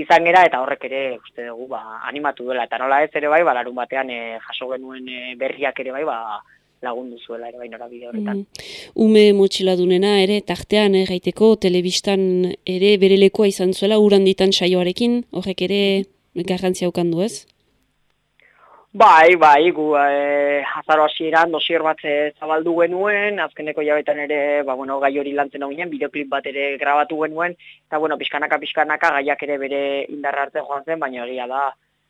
izan gera eta horrek ere uste dugu ba, animatu duela. Eta nola ez ere bai ba, larun batean e, jaso genuen e, berriak ere bai ba, lagundu zuela ere bai norabide horretan. Mm. Ume motxiladunena ere tartean erraiteko telebistan ere bere lekoa izan zuela uranditan saioarekin horrek ere garrantzia okandu ez? Bai, bai, gu e, azaro hasieran dosier bat eh, zabaldu genuen, azkeneko jabetan ere, ba, bueno, gai hori lantzen hau ginen, bideoklip bat ere grabatu genuen, eta, bueno, pixkanaka, pixkanaka, gaiak ere bere indarra hartzen joan zen, baina egia da,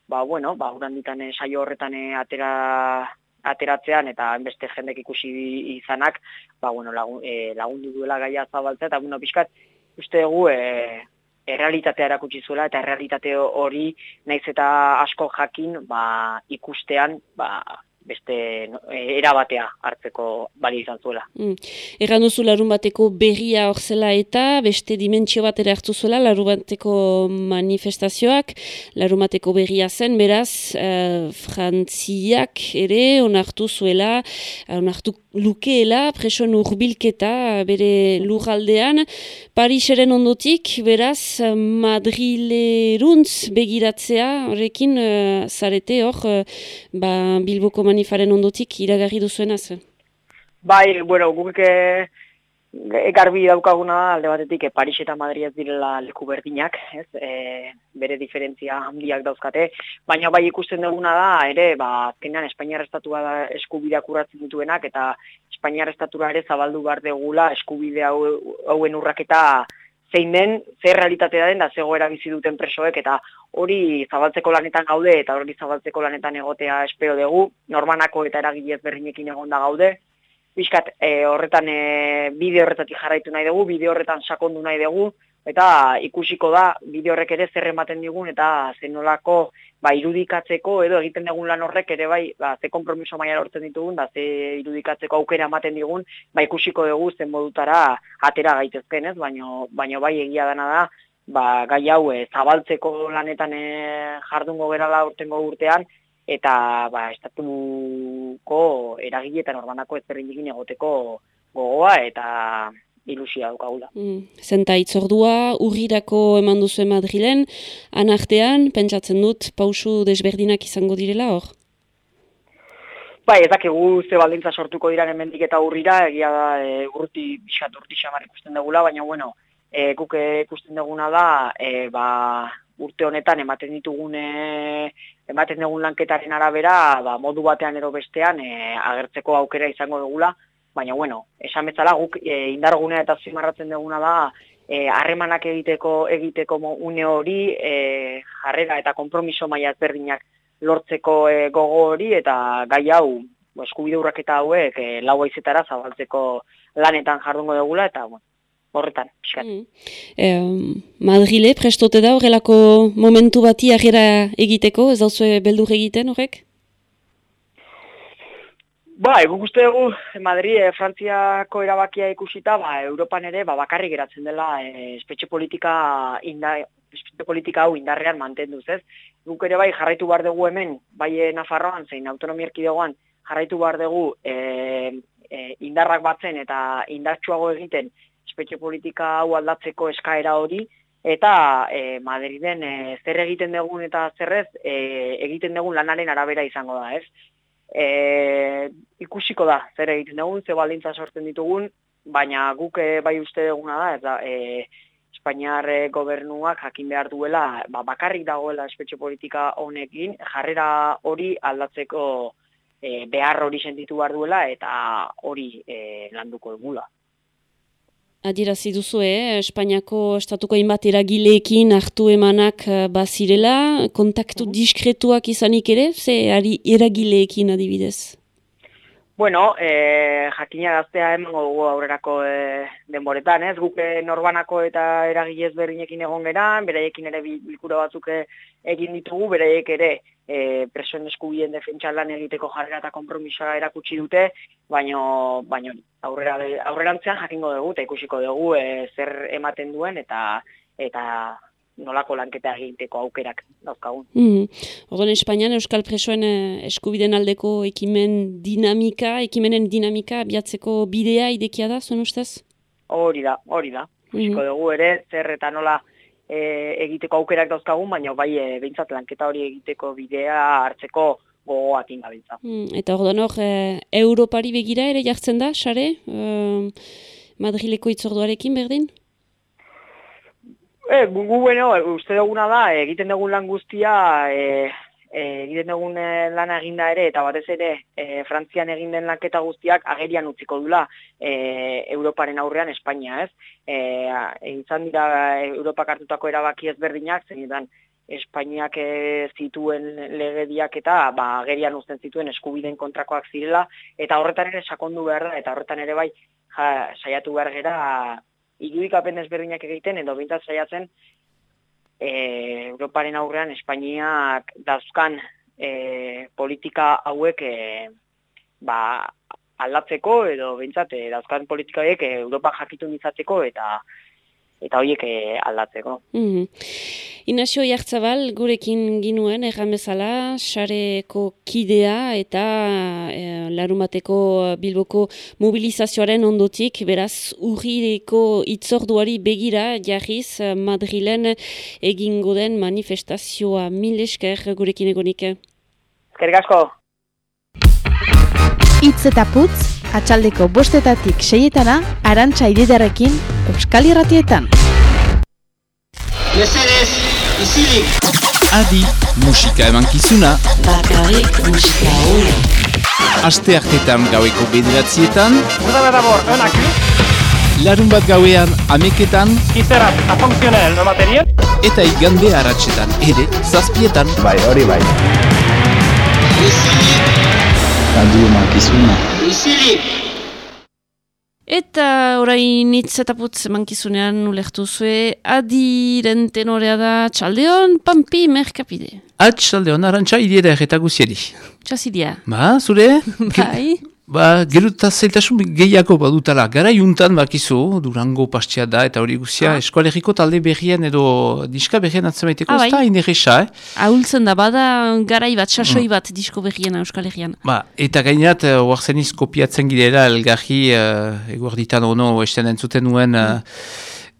ba, bueno, ba, uranditan eh, saio horretan atera, ateratzean, eta beste jendek ikusi izanak, ba, bueno, lagun, e, lagundu duela gaia zabaltzea, eta, bueno, pixkat, uste dugu, e, errealitatea erakutsi zuela eta errealitate hori naiz eta asko jakin ba, ikustean ba, beste erabatea hartzeko bali izan zuela. Mm. Erran duzu larun bateko berria hor zela eta beste dimentsio bat ere hartu zuela larun bateko manifestazioak, larun bateko berria zen, beraz, uh, frantziak ere onartu zuela, onartu lukeela, presoen urbilketa bere lurraldean, Pariseren ondotik, beraz, Madrileruntz begiratzea, horrekin, uh, zarete hor, uh, ba, Bilboko manifaren ondotik iragarri duzuena zen? Bai, bueno, guk ekarbi daukaguna da, alde batetik, e, Paris eta Madrid ez direla leku berdinak, ez? E, bere diferentzia handiak dauzkate, baina bai ikusten duguna da, ere, ba, azkenean Espainiar Estatua da eskubideak urratzen dituenak, eta Espainiar Estatura ere zabaldu behar degula eskubide hauen urraketa zein den, zer realitatea den, da zegoera bizi duten presoek, eta hori zabaltzeko lanetan gaude, eta hori zabaltzeko lanetan egotea espero dugu, normanako eta eragilez berrinekin egonda gaude, Bizkat, e, horretan e, bide horretatik jarraitu nahi dugu, bide horretan sakondu nahi dugu, eta ikusiko da bide horrek ere zer ematen digun, eta zenolako ba, irudikatzeko edo egiten dugun lan horrek ere bai, ba, ze kompromiso maia hortzen ditugun, da ze irudikatzeko aukera ematen digun, ba, ikusiko dugu zen modutara atera gaitezken ez, baino, baino bai egia dana da, ba, gai hau e, zabaltzeko lanetan e, jardungo gerala urtengo urtean, eta ba, estatuko eragiletan orbanako ezberdin egoteko gogoa eta ilusia daukagula. Mm. Zenta itzordua, urrirako eman duzu Madrilen, anartean, pentsatzen dut, pausu desberdinak izango direla hor? Bai, ez dakigu ze baldintza sortuko dira hemendik eta urrira, egia da e, urruti, bisat urti xamar ikusten dugula, baina bueno, e, guke ikusten duguna da, e, ba, urte honetan ematen ditugune ematen dugun lanketaren arabera, ba, modu batean edo bestean e, agertzeko aukera izango dugula, baina bueno, esan bezala guk e, indargunea eta zimarratzen duguna da e, harremanak egiteko egiteko une hori e, jarrera eta konpromiso maila ezberdinak lortzeko e, gogo hori eta gai hau eskubide urraketa hauek e, lau aizetara zabaltzeko lanetan jardungo dugula, eta bueno, horretan, pixkat. Mm. Madrile, prestote da horrelako momentu bati agera egiteko, ez dauzue beldur egiten horrek? Ba, eguk uste dugu, Madri, e, Frantziako erabakia ikusita, ba, Europan ere, ba, bakarri geratzen dela, e, espetxe politika inda, espetxe politika hau indarrean mantenduz, ez? Guk ere bai jarraitu behar dugu hemen, bai Nafarroan, zein autonomia erkidegoan, jarraitu behar dugu e, e, indarrak batzen eta indartsuago egiten espetxe politika hau aldatzeko eskaera hori, eta e, Madriden e, zer egiten dugun eta zerrez e, egiten dugun lanaren arabera izango da, ez? E, ikusiko da, zer egiten dugun, ze baldintza sortzen ditugun, baina guk e, bai uste duguna da, eta e, Espainiar e, gobernuak jakin behar duela, ba, bakarrik dagoela espetxe politika honekin, jarrera hori aldatzeko e, behar hori sentitu behar duela, eta hori e, landuko egula. Adirazi duzu, eh? Espainiako estatuko hainbat eragileekin hartu emanak eh, bazirela, kontaktu mhm. diskretuak izanik ere, ze ari eragileekin adibidez? Bueno, eh, jakina gaztea emango dugu aurrerako eh, denboretan, ez? Guk eh, norbanako eta eragilez berdinekin egon geran, beraiekin ere bilkura batzuk egin ditugu, beraiek ere e, presoen eskubien defentsa lan egiteko jarrera eta konpromisoa erakutsi dute, baino, baino aurrera, aurrerantzean jakingo dugu eta ikusiko dugu e, zer ematen duen eta eta nolako lanketa egiteko aukerak dauzkagun. Mm -hmm. Espainian Euskal Presoen eh, eskubiden aldeko ekimen dinamika, ekimenen dinamika biatzeko bidea idekia da, zuen ustez? Hori da, hori da. Ikusiko dugu ere, zer eta nola e, egiteko aukerak dauzkagun, baina bai e, behintzat lanketa hori egiteko bidea hartzeko gogoak ingabiltza. Mm, eta hor hor, e, Europari begira ere jartzen da, sare? E, Madrileko itzorduarekin berdin? E, gu, bueno, uste duguna da, egiten dugun lan guztia, e, e, egiten dugun lana eginda ere, eta batez ere, e, Frantzian egin den lanketa guztiak agerian utziko dula e, Europaren aurrean Espainia, ez? E, izan dira Europak hartutako erabaki ezberdinak, zen Espainiak e, zituen legediak eta ba, agerian uzten zituen eskubideen kontrakoak zirela, eta horretan ere sakondu behar da, eta horretan ere bai ja, saiatu behar gera irudikapen ezberdinak egiten, edo bintzat saiatzen e, Europaren aurrean Espainiak dauzkan e, politika hauek e, ba, aldatzeko edo bintzate dauzkan politika hauek Europa jakitu nizatzeko eta eta horiek eh, aldatzeko. Mm -hmm. Inazio Jartzabal, gurekin ginuen, erran bezala, xareko kidea eta e, larumateko bilboko mobilizazioaren ondotik, beraz, urrireko itzorduari begira jarriz Madrilen egingo den manifestazioa mil esker gurekin egonik. Ezkerrik asko! Itz eta putz, atxaldeko bostetatik seietana, arantxa ididarekin, Euskal Irratietan. Mesedez, izilik! Adi, musika eman kizuna. Bakarrik musika hori. Aste hartetan gaueko bederatzietan. Uda beda bor, önaki. Larun bat gauean ameketan. Kizerat, afunkzionel, no materiel. Eta igande haratsetan, ere, zazpietan. Bai, hori bai. Izilik! Adi, mankizuna. Izilik! Eta orain hitz eta putz mankizunean ulertu zue adiren tenorea da txaldeon, pampi, merkapide. At txaldeon, arantxa idiera erreta guziedi. Txazidia. Ba, zure? Bai. Ba, geruta zailtasun gehiago badutala. Gara juntan bakizu, durango pastia da, eta hori guzia, ah. eskoaleriko talde berrien edo diska berrien atzemaiteko, ah, ez da inerresa, eh? Ahultzen da, bada garai bat, sasoi mm. bat disko berrien euskalerian. Ba, eta gainat, uh, oarzeniz kopiatzen girela, elgarri, uh, eguarditan ono, esten entzuten nuen, uh,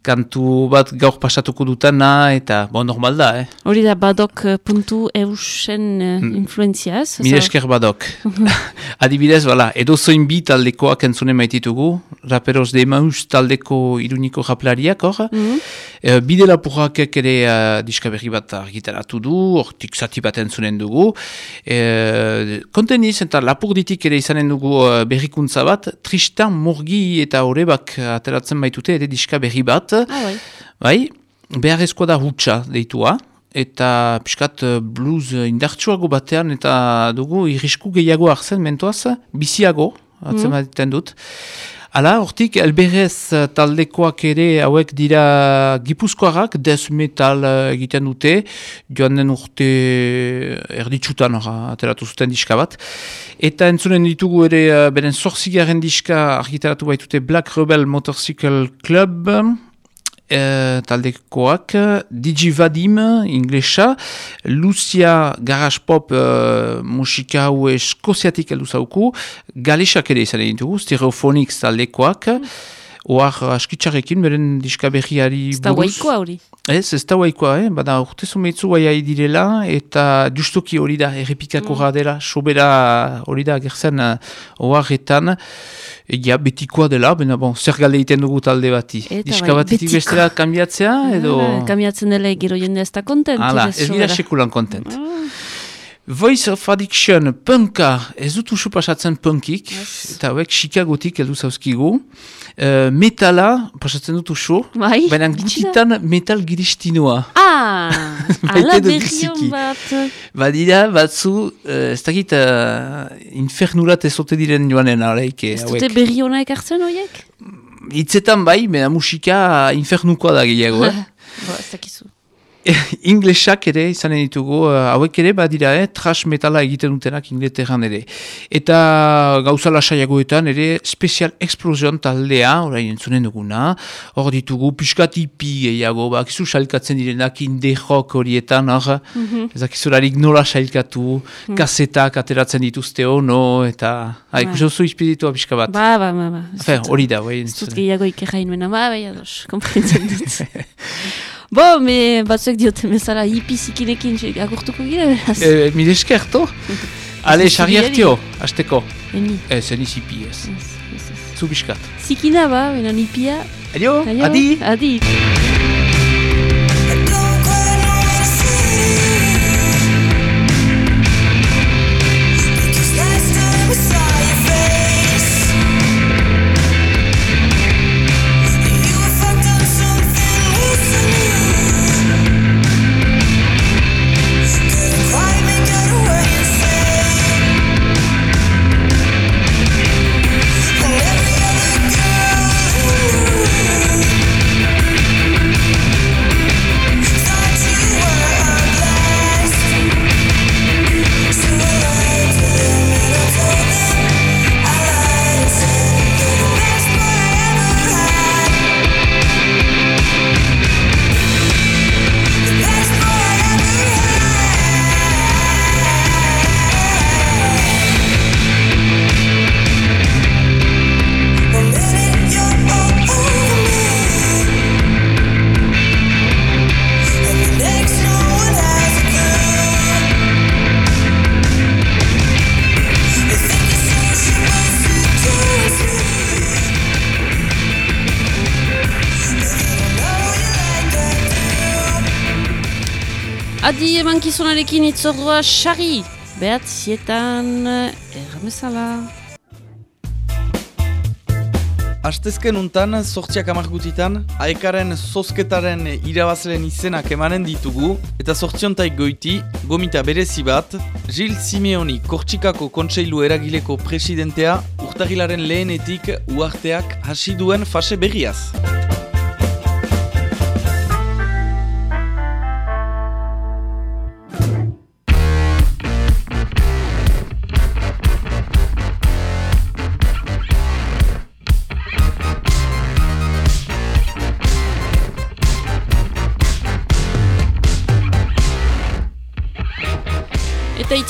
kantu bat gaur pasatuko dutana, eta, bon, normal da, eh? Hori da, badok uh, puntu eusen uh, mm. influenzia, ez? Mire esker badok. Adibidez, bala, edo zoin bi taldekoak entzunen maititugu, raperos de maus taldeko iruniko raplariak, hor? Mm -hmm. E, bide lapurrakek ere uh, diska berri bat argitaratu du, hortik zati bat entzunen dugu. E, konteniz, eta lapur ditik ere izanen dugu uh, berrikuntza bat, Tristan Morgi eta Horebak ateratzen baitute ere diska berri bat. Ah, bai. Bai, beharrezkoa da hutsa deitua. eta piskat blues indartsuago batean, eta dugu irrisku gehiago hartzen mentoaz, biziago, atzematen Mhm. dut. Hala, hortik, elberrez eh, taldekoak ere hauek dira gipuzkoarak, death metal eh, egiten dute, joan den urte erditsutan ora, ateratu zuten diska bat. Eta entzunen ditugu ere eh, beren zorzigaren diska argitaratu baitute Black Rebel Motorcycle Club, eh, taldekoak, Digi Vadim, inglesa, Lucia Garage Pop eh, musika hau eskoziatik heldu zauku, Galesak ere izan ditugu, Stereophonics taldekoak, oar askitsarekin, beren diska berriari Ez da guaikoa hori. Ez, ez da guaikoa, eh? bada urte zumeitzu guaiai direla, eta justuki hori da, errepikako mm. dela, sobera hori da gertzen uh, oharretan, ja, betikoa dela, baina bon, zer galde egiten dugu talde bati. Eta Diska bai, batetik bestera kambiatzea, edo... Ah, Kamiatzen dela gero jende ez da kontent. Hala, ez dira sekulan kontent. Voice of Addiction, punka, ez dut usu pasatzen punkik, eta hauek Chicagotik heldu zauzkigu. Uh, metala, pasatzen dut usu, Bai, baina gutitan metal giristinoa. Ah, ala berrion biziki. bat. Badira, batzu, uh, ez dakit, uh, infernurat ezote diren joanen araike. Ez dute berri hona ekartzen horiek? Hitzetan bai, mena musika infernukoa da gehiago, eh? Ba, ez dakizu. Inglesak ere izanen ditugu, uh, hauek ere badira, eh, trash metala egiten dutenak ingleterran ere. Eta gauza lasaiagoetan ere Special Explosion taldea, orain entzunen duguna, hor ditugu piskat ipi gehiago, bakizu salkatzen direnak inde rock horietan, hor, Mhm. ezakizularik nola sailkatu, Mhm. kasetak ateratzen dituzte ono, eta, ha, Bai. ikusi oso izpiritua pixka bat. Ba, ba, ba, ba. Ez Enfin, dut- hori da, bai. Ez dut gehiago ikerrain mena, ba, bai, ados, komprentzen dut. Bo, me batzuek dioten bezala hipizikinekin agurtuko gira, beraz. Eh, mire esker, to? Ale, sarri hartio, hasteko. Eni. Ez, eniz ipi ez. Zu biskat. Zikina ba, bena nipia. Adio, adi. Adi. Adi emankizunarekin itzordua xarri. Behat zietan erramezala. Astezken untan, sortziak amargutitan, aekaren zozketaren irabazlen izenak emanen ditugu, eta sortziontaik goiti, gomita berezi bat, Gil Simeoni Kortxikako Kontseilu Eragileko presidentea, urtagilaren lehenetik uarteak hasi duen fase berriaz.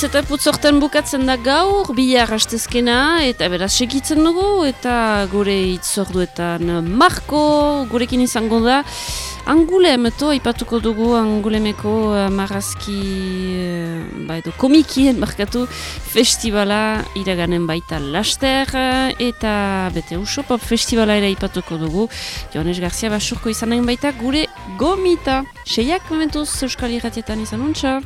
Eta itzeta putzortan bukatzen da gaur, bihar hastezkena, eta beraz segitzen dugu, eta gure itzorduetan Marko gurekin izango da. Angulem, eto, ipatuko dugu Angulemeko uh, marrazki, uh, ba edo komikien markatu, festivala iraganen baita laster, eh, eta bete uso pop festivala ere ipatuko dugu. Joanes Garzia basurko izanen baita gure gomita. Seiak momentuz Euskal Irratietan izan untxa.